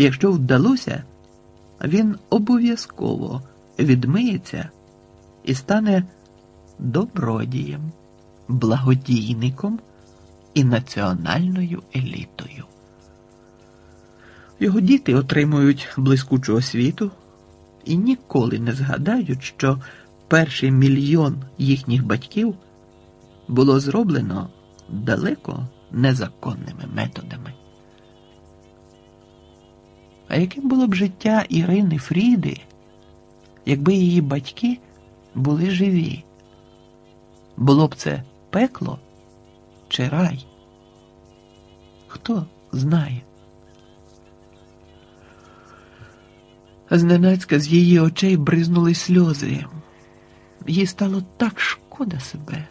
Якщо вдалося, він обов'язково відмиється і стане добродієм, благодійником і національною елітою. Його діти отримують блискучу освіту і ніколи не згадають, що перший мільйон їхніх батьків було зроблено далеко незаконними методами. А яким було б життя Ірини Фріди, якби її батьки були живі? Було б це пекло чи рай? Хто знає? Зненацька з її очей бризнули сльози. Їй стало так шкода себе.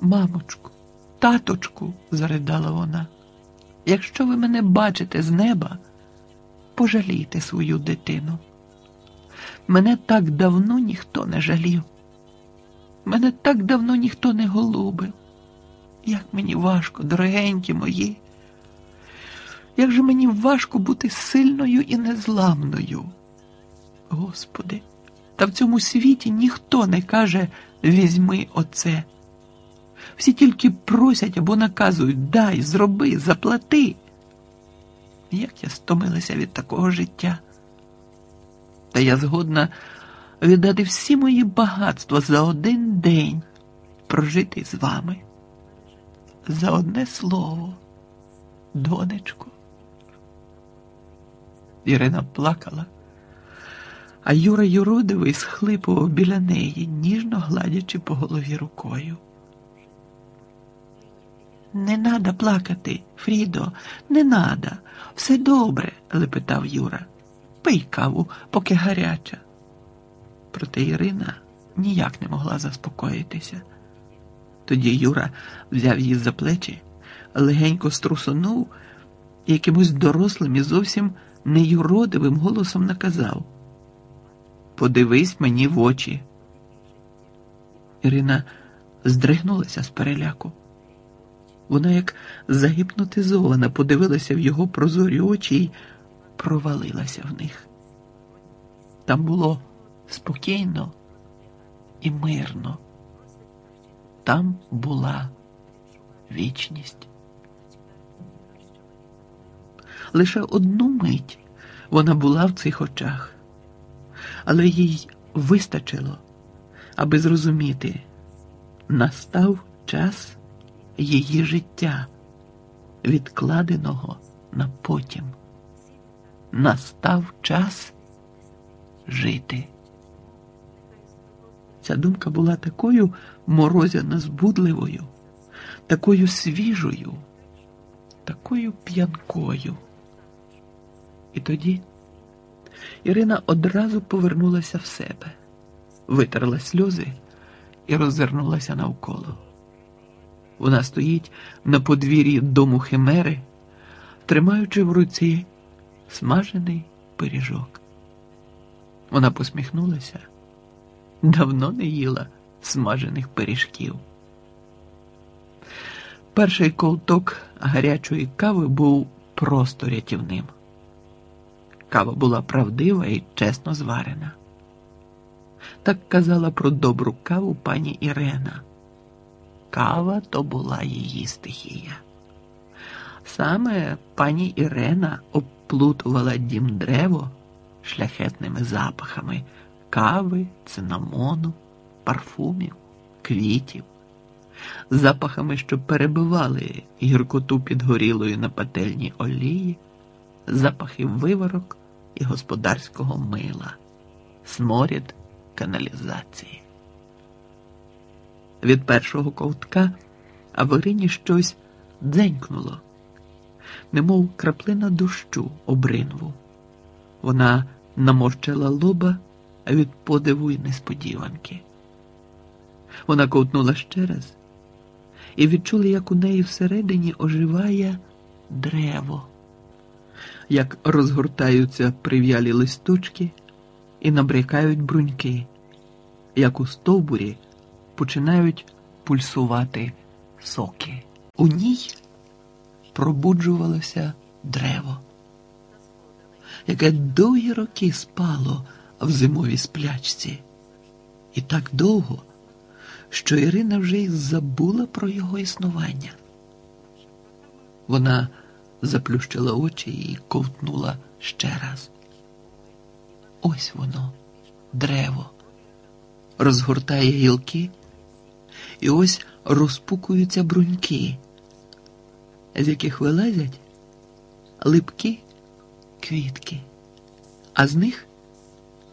Мамочку, таточку, заридала вона, якщо ви мене бачите з неба, пожалійте свою дитину. Мене так давно ніхто не жалів. Мене так давно ніхто не голубив. Як мені важко, дорогенькі мої. Як же мені важко бути сильною і незламною. Господи, та в цьому світі ніхто не каже візьми оце. Всі тільки просять або наказують дай, зроби, заплати. Як я стомилася від такого життя. Та я згодна віддати всі мої багатства за один день прожити з вами. За одне слово, донечко. Ірина плакала, а Юра Юродивий схлипував біля неї, ніжно гладячи по голові рукою. Не надо плакати, Фрідо, не надо. Все добре, лепетав Юра. Пий каву, поки гаряча. Проте Ірина ніяк не могла заспокоїтися. Тоді Юра взяв її за плечі, легенько струсонув і якимось дорослим і зовсім неюродивим голосом наказав Подивись мені в очі. Ірина здригнулася з переляку. Вона, як загіпнотизована, подивилася в його прозорі очі і провалилася в них. Там було спокійно і мирно. Там була вічність. Лише одну мить вона була в цих очах, але їй вистачило, аби зрозуміти, настав час її життя, відкладеного на потім. Настав час жити. Ця думка була такою морозяно збудливою, такою свіжою, такою п'янкою. І тоді Ірина одразу повернулася в себе, витерла сльози і роззирнулася навколо. Вона стоїть на подвір'ї дому Химери, тримаючи в руці смажений пиріжок. Вона посміхнулася, давно не їла смажених пиріжків. Перший ковток гарячої кави був просто рятівним. Кава була правдива і чесно зварена. Так казала про добру каву пані Ірена. Кава то була її стихія. Саме пані Ірена обплутувала дім древо шляхетними запахами кави, цинамону, парфумів, квітів, запахами, що перебивали гіркоту підгорілої на пательні олії, запахи виварок і господарського мила, сморід каналізації. Від першого ковтка Аверині щось дзенькнуло, немов краплина дощу обринву. Вона наморщила лоба від подиву й несподіванки. Вона ковтнула ще раз і відчула, як у неї всередині оживає древо, як розгортаються прив'ялі листочки і набрякають бруньки, як у стовбурі починають пульсувати соки. У ній пробуджувалося дерево. яке довгі роки спало в зимовій сплячці. І так довго, що Ірина вже й забула про його існування. Вона заплющила очі і ковтнула ще раз. Ось воно, дерево, розгортає гілки, і ось розпукуються бруньки, з яких вилазять липкі квітки, а з них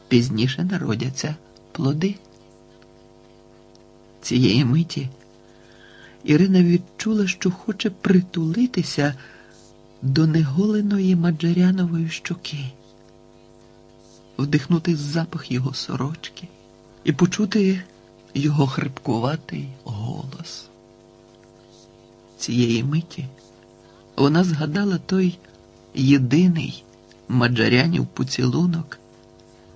пізніше народяться плоди. Цієї миті Ірина відчула, що хоче притулитися до неголеної маджарянової щоки, вдихнути запах його сорочки і почути його хрипкуватий голос. Цієї миті вона згадала той єдиний маджарянів поцілунок,